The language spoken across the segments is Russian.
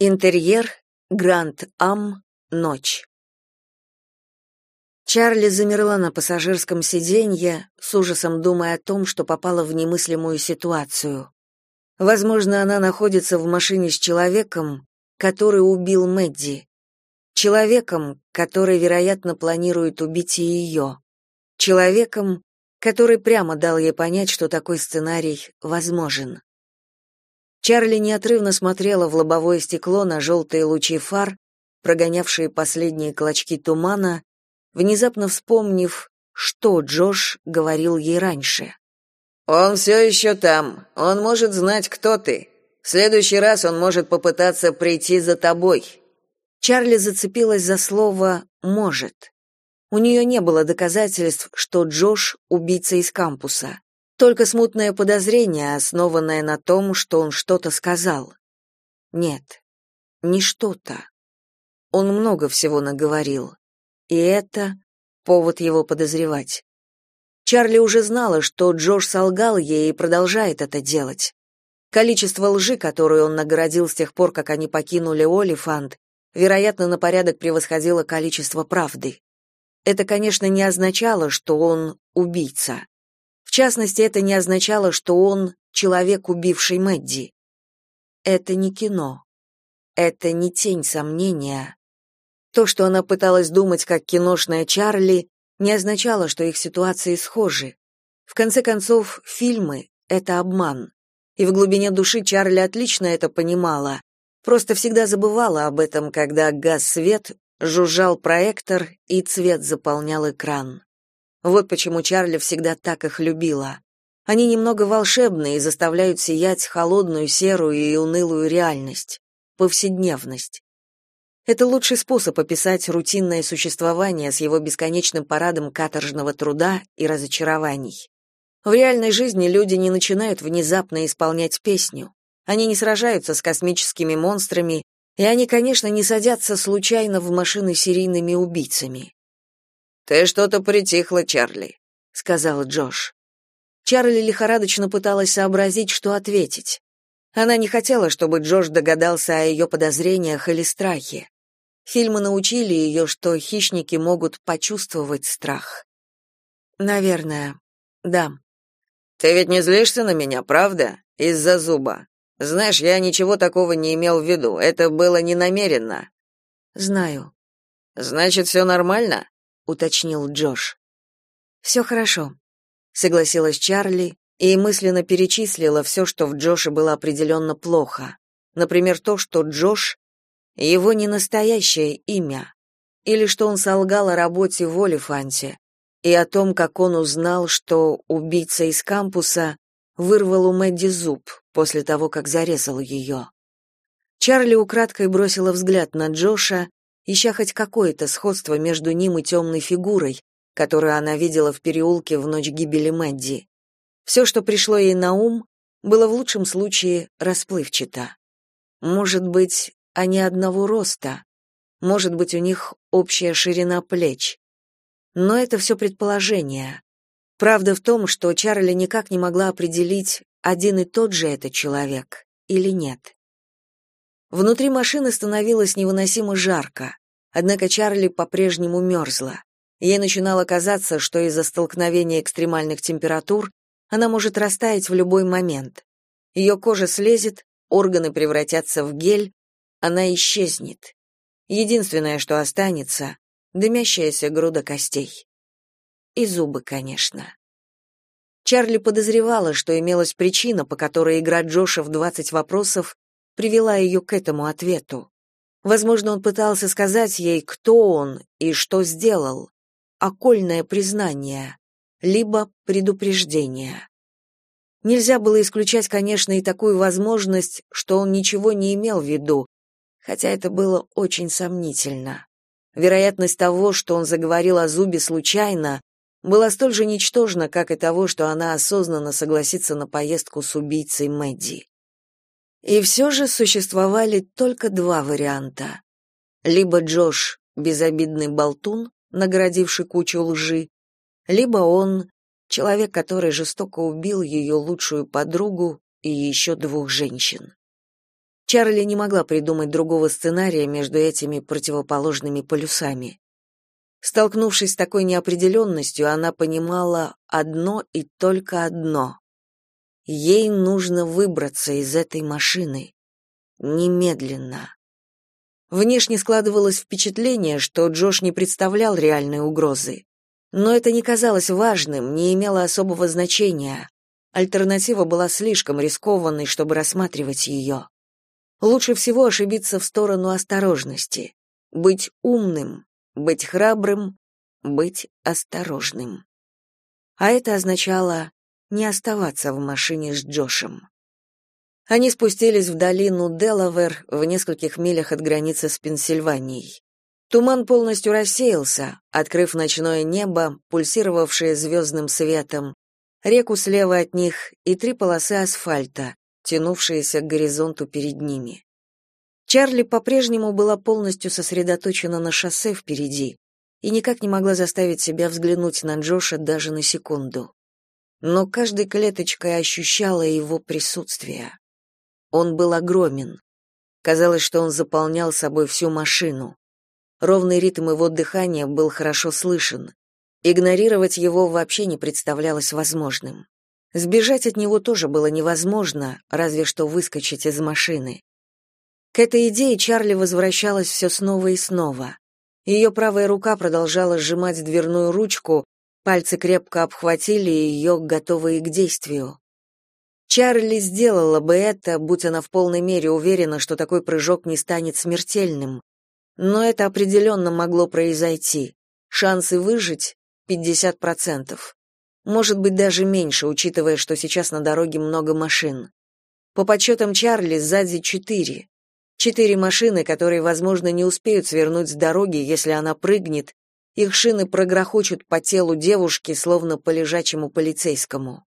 Интерьер, Гранд Ам, ночь. Чарли замерла на пассажирском сиденье, с ужасом думая о том, что попала в немыслимую ситуацию. Возможно, она находится в машине с человеком, который убил Мэдди. Человеком, который, вероятно, планирует убить и ее. Человеком, который прямо дал ей понять, что такой сценарий возможен. Чарли неотрывно смотрела в лобовое стекло на желтые лучи фар, прогонявшие последние клочки тумана, внезапно вспомнив, что Джош говорил ей раньше. «Он все еще там. Он может знать, кто ты. В следующий раз он может попытаться прийти за тобой». Чарли зацепилась за слово «может». У нее не было доказательств, что Джош — убийца из кампуса. Только смутное подозрение, основанное на том, что он что-то сказал. Нет, не что-то. Он много всего наговорил. И это повод его подозревать. Чарли уже знала, что Джош солгал ей и продолжает это делать. Количество лжи, которую он наградил с тех пор, как они покинули Олифант, вероятно, на порядок превосходило количество правды. Это, конечно, не означало, что он убийца. В частности, это не означало, что он человек, убивший Мэдди. Это не кино. Это не тень сомнения. То, что она пыталась думать как киношная Чарли, не означало, что их ситуации схожи. В конце концов, фильмы — это обман. И в глубине души Чарли отлично это понимала, просто всегда забывала об этом, когда газ свет, жужжал проектор и цвет заполнял экран. Вот почему Чарли всегда так их любила. Они немного волшебные и заставляют сиять холодную, серую и унылую реальность, повседневность. Это лучший способ описать рутинное существование с его бесконечным парадом каторжного труда и разочарований. В реальной жизни люди не начинают внезапно исполнять песню. Они не сражаются с космическими монстрами, и они, конечно, не садятся случайно в машины серийными убийцами. «Ты что-то притихла, Чарли», — сказал Джош. Чарли лихорадочно пыталась сообразить, что ответить. Она не хотела, чтобы Джош догадался о ее подозрениях или страхе. Фильмы научили ее, что хищники могут почувствовать страх. Наверное, да. Ты ведь не злишься на меня, правда? Из-за зуба. Знаешь, я ничего такого не имел в виду. Это было не намеренно. Знаю. Значит, все нормально? Уточнил Джош. «Все хорошо, согласилась Чарли и мысленно перечислила все, что в Джоше было определенно плохо. Например, то, что Джош его не настоящее имя, или что он солгал о работе в Олифанте, и о том, как он узнал, что убийца из кампуса вырвал у Мэдди зуб после того, как зарезал ее. Чарли украдкой бросила взгляд на Джоша ища хоть какое-то сходство между ним и темной фигурой, которую она видела в переулке в ночь гибели Мэдди. Все, что пришло ей на ум, было в лучшем случае расплывчато. Может быть, они одного роста, может быть, у них общая ширина плеч. Но это все предположение. Правда в том, что Чарли никак не могла определить, один и тот же это человек или нет. Внутри машины становилось невыносимо жарко. Однако Чарли по-прежнему мерзла. Ей начинало казаться, что из-за столкновения экстремальных температур она может растаять в любой момент. Ее кожа слезет, органы превратятся в гель, она исчезнет. Единственное, что останется — дымящаяся груда костей. И зубы, конечно. Чарли подозревала, что имелась причина, по которой игра Джоша в 20 вопросов привела ее к этому ответу. Возможно, он пытался сказать ей, кто он и что сделал. Окольное признание, либо предупреждение. Нельзя было исключать, конечно, и такую возможность, что он ничего не имел в виду, хотя это было очень сомнительно. Вероятность того, что он заговорил о зубе случайно, была столь же ничтожна, как и того, что она осознанно согласится на поездку с убийцей Мэдди. И все же существовали только два варианта. Либо Джош — безобидный болтун, наградивший кучу лжи, либо он — человек, который жестоко убил ее лучшую подругу и еще двух женщин. Чарли не могла придумать другого сценария между этими противоположными полюсами. Столкнувшись с такой неопределенностью, она понимала одно и только одно. Ей нужно выбраться из этой машины. Немедленно. Внешне складывалось впечатление, что Джош не представлял реальной угрозы. Но это не казалось важным, не имело особого значения. Альтернатива была слишком рискованной, чтобы рассматривать ее. Лучше всего ошибиться в сторону осторожности. Быть умным, быть храбрым, быть осторожным. А это означало не оставаться в машине с Джошем. Они спустились в долину Делавер в нескольких милях от границы с Пенсильванией. Туман полностью рассеялся, открыв ночное небо, пульсировавшее звездным светом, реку слева от них и три полосы асфальта, тянувшиеся к горизонту перед ними. Чарли по-прежнему была полностью сосредоточена на шоссе впереди и никак не могла заставить себя взглянуть на Джоша даже на секунду. Но каждой клеточкой ощущала его присутствие. Он был огромен. Казалось, что он заполнял собой всю машину. Ровный ритм его дыхания был хорошо слышен. Игнорировать его вообще не представлялось возможным. Сбежать от него тоже было невозможно, разве что выскочить из машины. К этой идее Чарли возвращалась все снова и снова. Ее правая рука продолжала сжимать дверную ручку, пальцы крепко обхватили ее, готовые к действию. Чарли сделала бы это, будь она в полной мере уверена, что такой прыжок не станет смертельным. Но это определенно могло произойти. Шансы выжить — 50%. Может быть, даже меньше, учитывая, что сейчас на дороге много машин. По подсчетам Чарли, сзади четыре. Четыре машины, которые, возможно, не успеют свернуть с дороги, если она прыгнет, их шины прогрохочут по телу девушки, словно по лежачему полицейскому.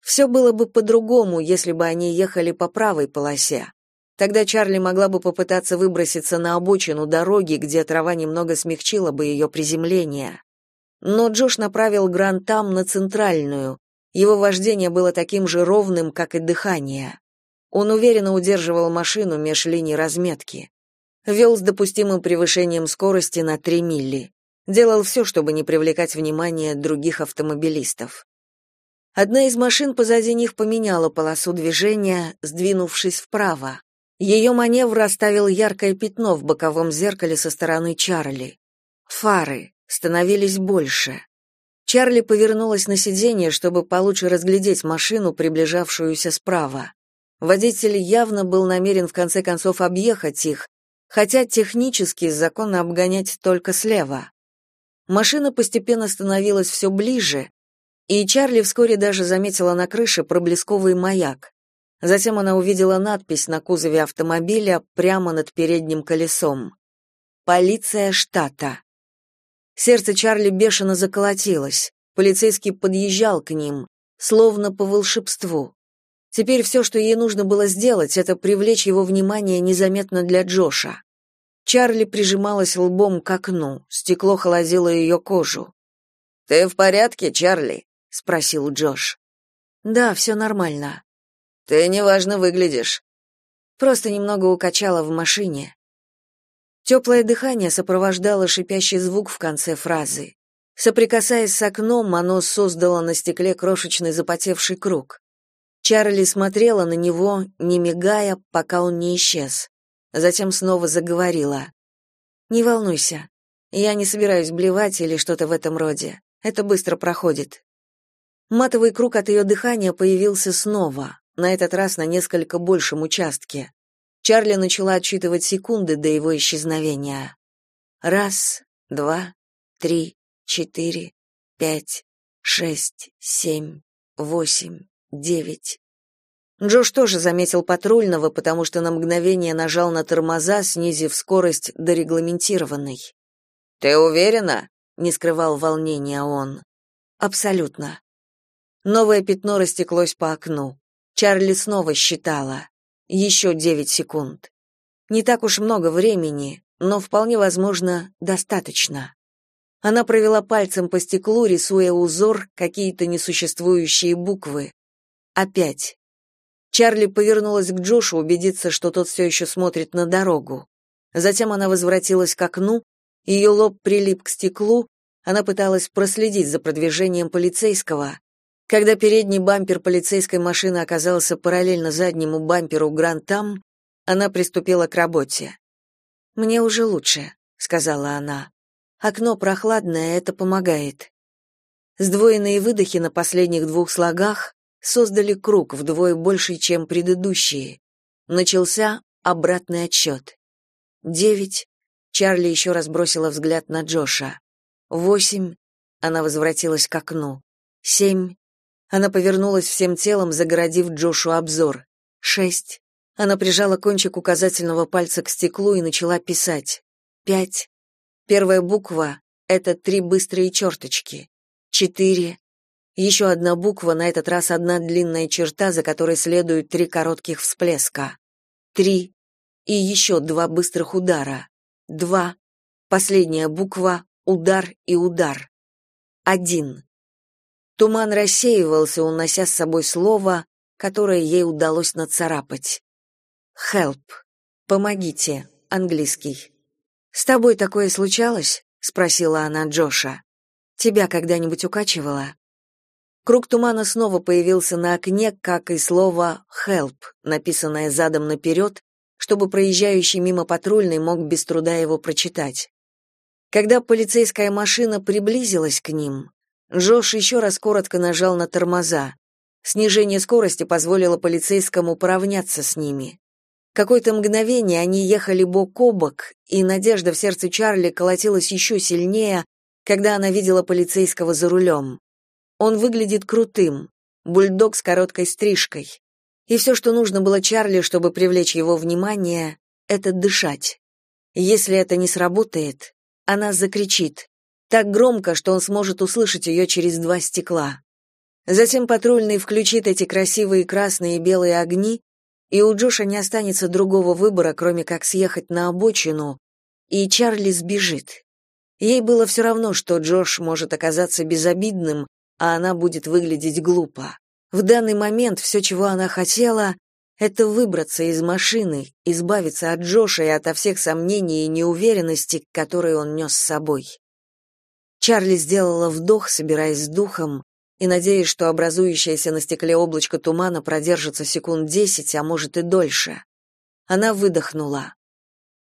Все было бы по-другому, если бы они ехали по правой полосе. Тогда Чарли могла бы попытаться выброситься на обочину дороги, где трава немного смягчила бы ее приземление. Но Джош направил Грантам на центральную. Его вождение было таким же ровным, как и дыхание. Он уверенно удерживал машину меж линий разметки. Вел с допустимым превышением скорости на 3 мили. Делал все, чтобы не привлекать внимание других автомобилистов. Одна из машин позади них поменяла полосу движения, сдвинувшись вправо. Ее маневр оставил яркое пятно в боковом зеркале со стороны Чарли. Фары становились больше. Чарли повернулась на сиденье, чтобы получше разглядеть машину, приближавшуюся справа. Водитель явно был намерен в конце концов объехать их, хотя технически законно обгонять только слева. Машина постепенно становилась все ближе, и Чарли вскоре даже заметила на крыше проблесковый маяк. Затем она увидела надпись на кузове автомобиля прямо над передним колесом. «Полиция штата». Сердце Чарли бешено заколотилось. Полицейский подъезжал к ним, словно по волшебству. Теперь все, что ей нужно было сделать, это привлечь его внимание незаметно для Джоша. Чарли прижималась лбом к окну, стекло холодило ее кожу. «Ты в порядке, Чарли?» спросил Джош. Да, все нормально. Ты неважно выглядишь. Просто немного укачала в машине. Теплое дыхание сопровождало шипящий звук в конце фразы. Соприкасаясь с окном, оно создало на стекле крошечный запотевший круг. Чарли смотрела на него, не мигая, пока он не исчез. Затем снова заговорила. «Не волнуйся. Я не собираюсь блевать или что-то в этом роде. Это быстро проходит. Матовый круг от ее дыхания появился снова, на этот раз на несколько большем участке. Чарли начала отсчитывать секунды до его исчезновения. Раз, два, три, четыре, пять, шесть, семь, восемь, девять. Джош тоже заметил патрульного, потому что на мгновение нажал на тормоза, снизив скорость до регламентированной. «Ты уверена?» — не скрывал волнения он. «Абсолютно. Новое пятно растеклось по окну. Чарли снова считала. Еще девять секунд. Не так уж много времени, но вполне возможно, достаточно. Она провела пальцем по стеклу, рисуя узор, какие-то несуществующие буквы. Опять. Чарли повернулась к Джошу убедиться, что тот все еще смотрит на дорогу. Затем она возвратилась к окну, ее лоб прилип к стеклу, она пыталась проследить за продвижением полицейского. Когда передний бампер полицейской машины оказался параллельно заднему бамперу Грантам, она приступила к работе. «Мне уже лучше», — сказала она. «Окно прохладное, это помогает». Сдвоенные выдохи на последних двух слогах создали круг вдвое больше, чем предыдущие. Начался обратный отсчет. Девять. Чарли еще раз бросила взгляд на Джоша. Восемь. Она возвратилась к окну. Семь. Она повернулась всем телом, загородив Джошу обзор. Шесть. Она прижала кончик указательного пальца к стеклу и начала писать. Пять. Первая буква — это три быстрые черточки. Четыре. Еще одна буква, на этот раз одна длинная черта, за которой следуют три коротких всплеска. Три. И еще два быстрых удара. Два. Последняя буква — удар и удар. Один. Туман рассеивался, унося с собой слово, которое ей удалось нацарапать. «Help». «Помогите», английский. «С тобой такое случалось?» — спросила она Джоша. «Тебя когда-нибудь укачивало?» Круг тумана снова появился на окне, как и слово «help», написанное задом наперед, чтобы проезжающий мимо патрульный мог без труда его прочитать. Когда полицейская машина приблизилась к ним, Джош еще раз коротко нажал на тормоза. Снижение скорости позволило полицейскому поравняться с ними. Какое-то мгновение они ехали бок о бок, и надежда в сердце Чарли колотилась еще сильнее, когда она видела полицейского за рулем. Он выглядит крутым, бульдог с короткой стрижкой. И все, что нужно было Чарли, чтобы привлечь его внимание, это дышать. Если это не сработает, она закричит, так громко, что он сможет услышать ее через два стекла. Затем патрульный включит эти красивые красные и белые огни, и у Джоша не останется другого выбора, кроме как съехать на обочину, и Чарли сбежит. Ей было все равно, что Джош может оказаться безобидным, а она будет выглядеть глупо. В данный момент все, чего она хотела, это выбраться из машины, избавиться от Джоша и ото всех сомнений и неуверенности, которые он нес с собой. Чарли сделала вдох, собираясь с духом, и надеясь, что образующееся на стекле облачко тумана продержится секунд десять, а может и дольше. Она выдохнула.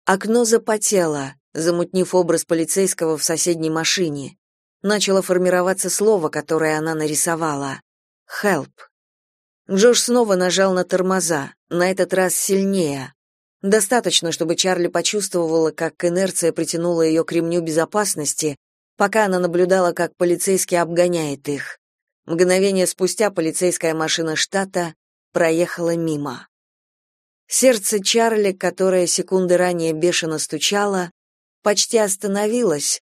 Окно запотело, замутнив образ полицейского в соседней машине начало формироваться слово, которое она нарисовала. «Help». Джош снова нажал на тормоза, на этот раз сильнее. Достаточно, чтобы Чарли почувствовала, как инерция притянула ее к ремню безопасности, пока она наблюдала, как полицейский обгоняет их. Мгновение спустя полицейская машина штата проехала мимо. Сердце Чарли, которое секунды ранее бешено стучало, почти остановилось,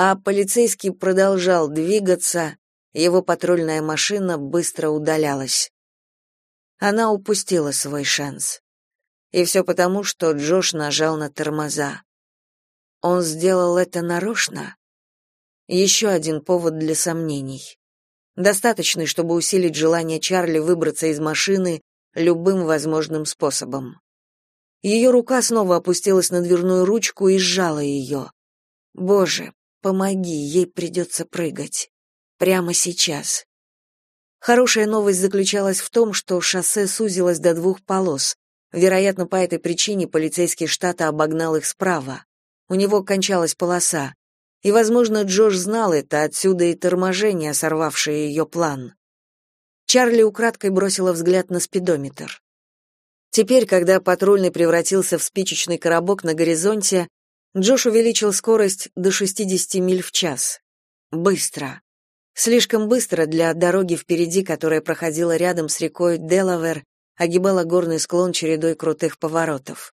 а полицейский продолжал двигаться, его патрульная машина быстро удалялась. Она упустила свой шанс. И все потому, что Джош нажал на тормоза. Он сделал это нарочно? Еще один повод для сомнений. Достаточный, чтобы усилить желание Чарли выбраться из машины любым возможным способом. Ее рука снова опустилась на дверную ручку и сжала ее. Боже, Помоги, ей придется прыгать. Прямо сейчас. Хорошая новость заключалась в том, что шоссе сузилось до двух полос. Вероятно, по этой причине полицейский штата обогнал их справа. У него кончалась полоса. И, возможно, Джош знал это, отсюда и торможение, сорвавшее ее план. Чарли украдкой бросила взгляд на спидометр. Теперь, когда патрульный превратился в спичечный коробок на горизонте, Джош увеличил скорость до 60 миль в час. Быстро. Слишком быстро для дороги впереди, которая проходила рядом с рекой Делавер, огибала горный склон чередой крутых поворотов.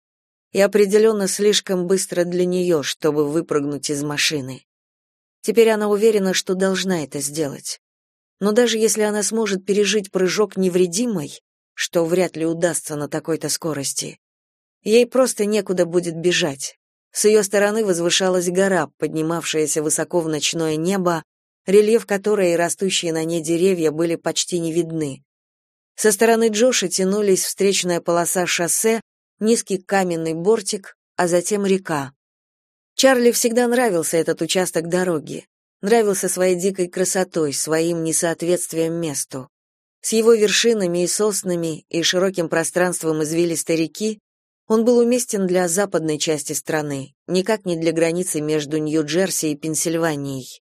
И определенно слишком быстро для нее, чтобы выпрыгнуть из машины. Теперь она уверена, что должна это сделать. Но даже если она сможет пережить прыжок невредимой, что вряд ли удастся на такой-то скорости, ей просто некуда будет бежать. С ее стороны возвышалась гора, поднимавшаяся высоко в ночное небо, рельеф которой и растущие на ней деревья были почти не видны. Со стороны Джоша тянулись встречная полоса шоссе, низкий каменный бортик, а затем река. Чарли всегда нравился этот участок дороги. Нравился своей дикой красотой, своим несоответствием месту. С его вершинами и соснами и широким пространством извилистой реки он был уместен для западной части страны, никак не для границы между Нью-Джерси и Пенсильванией.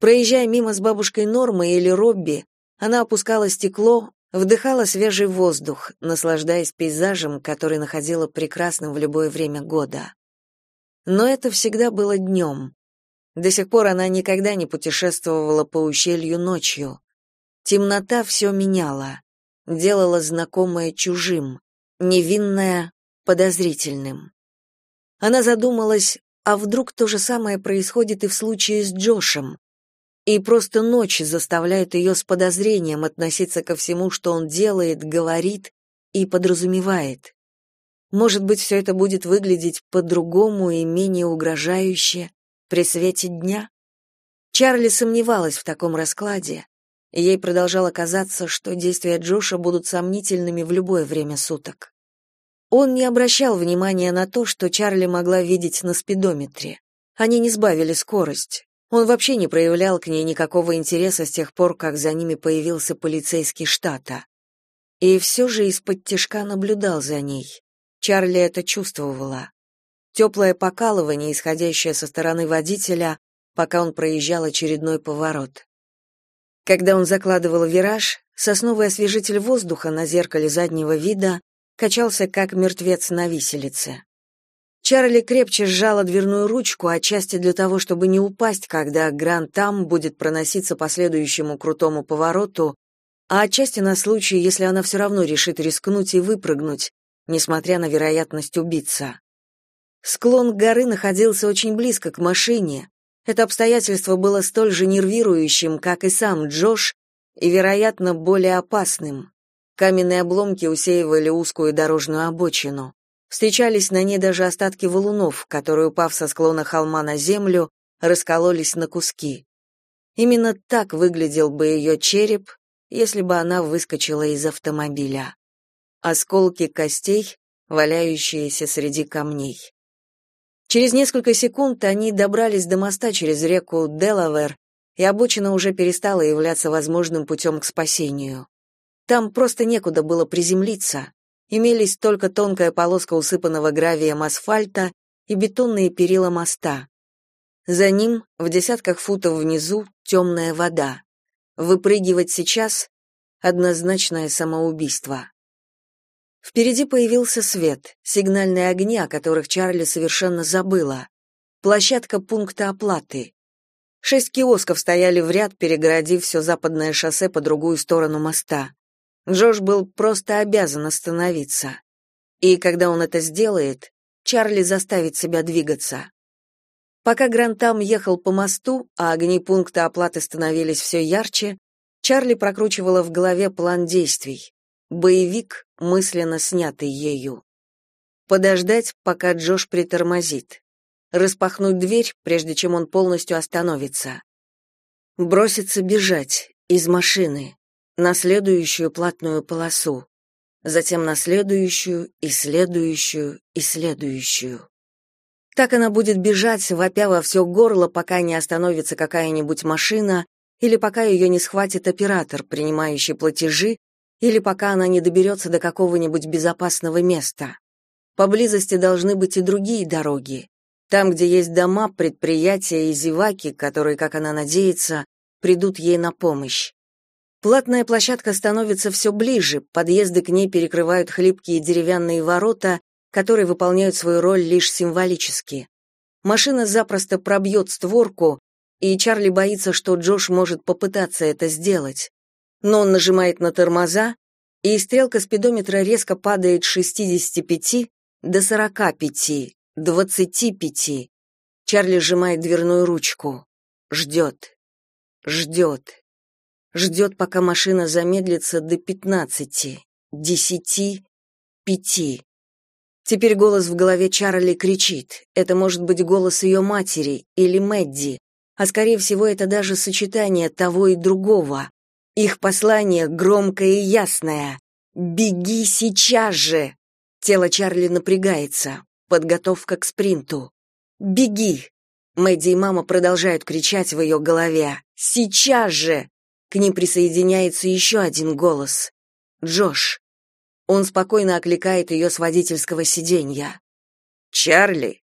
Проезжая мимо с бабушкой Нормой или Робби, она опускала стекло, вдыхала свежий воздух, наслаждаясь пейзажем, который находила прекрасным в любое время года. Но это всегда было днем. До сих пор она никогда не путешествовала по ущелью ночью. Темнота все меняла, делала знакомое чужим, невинное подозрительным. Она задумалась, а вдруг то же самое происходит и в случае с Джошем, и просто ночь заставляет ее с подозрением относиться ко всему, что он делает, говорит и подразумевает. Может быть, все это будет выглядеть по-другому и менее угрожающе при свете дня? Чарли сомневалась в таком раскладе. Ей продолжало казаться, что действия Джоша будут сомнительными в любое время суток. Он не обращал внимания на то, что Чарли могла видеть на спидометре. Они не сбавили скорость. Он вообще не проявлял к ней никакого интереса с тех пор, как за ними появился полицейский штата. И все же из-под тишка наблюдал за ней. Чарли это чувствовала. Теплое покалывание, исходящее со стороны водителя, пока он проезжал очередной поворот. Когда он закладывал вираж, сосновый освежитель воздуха на зеркале заднего вида качался как мертвец на виселице. Чарли крепче сжала дверную ручку, отчасти для того, чтобы не упасть, когда Гранд-Там будет проноситься по следующему крутому повороту, а отчасти на случай, если она все равно решит рискнуть и выпрыгнуть, несмотря на вероятность убиться. Склон горы находился очень близко к машине. Это обстоятельство было столь же нервирующим, как и сам Джош, и, вероятно, более опасным. Каменные обломки усеивали узкую дорожную обочину. Встречались на ней даже остатки валунов, которые, упав со склона холма на землю, раскололись на куски. Именно так выглядел бы ее череп, если бы она выскочила из автомобиля. Осколки костей, валяющиеся среди камней. Через несколько секунд они добрались до моста через реку Делавер, и обочина уже перестала являться возможным путем к спасению. Там просто некуда было приземлиться, имелись только тонкая полоска усыпанного гравием асфальта и бетонные перила моста. За ним, в десятках футов внизу, темная вода. Выпрыгивать сейчас — однозначное самоубийство. Впереди появился свет, сигнальные огни, о которых Чарли совершенно забыла. Площадка пункта оплаты. Шесть киосков стояли в ряд, перегородив все западное шоссе по другую сторону моста. Джош был просто обязан остановиться. И когда он это сделает, Чарли заставит себя двигаться. Пока Грантам ехал по мосту, а огни пункта оплаты становились все ярче, Чарли прокручивала в голове план действий. Боевик, мысленно снятый ею. Подождать, пока Джош притормозит. Распахнуть дверь, прежде чем он полностью остановится. Броситься бежать из машины на следующую платную полосу, затем на следующую и следующую и следующую. Так она будет бежать, вопя во все горло, пока не остановится какая-нибудь машина или пока ее не схватит оператор, принимающий платежи, или пока она не доберется до какого-нибудь безопасного места. Поблизости должны быть и другие дороги. Там, где есть дома, предприятия и зеваки, которые, как она надеется, придут ей на помощь. Платная площадка становится все ближе, подъезды к ней перекрывают хлипкие деревянные ворота, которые выполняют свою роль лишь символически. Машина запросто пробьет створку, и Чарли боится, что Джош может попытаться это сделать. Но он нажимает на тормоза, и стрелка спидометра резко падает с 65 до 45, 25. Чарли сжимает дверную ручку. Ждет. Ждет ждет, пока машина замедлится до пятнадцати, десяти, пяти. Теперь голос в голове Чарли кричит. Это может быть голос ее матери или Мэдди, а скорее всего это даже сочетание того и другого. Их послание громкое и ясное. «Беги сейчас же!» Тело Чарли напрягается. Подготовка к спринту. «Беги!» Мэдди и мама продолжают кричать в ее голове. «Сейчас же!» К ним присоединяется еще один голос. Джош. Он спокойно окликает ее с водительского сиденья. «Чарли!»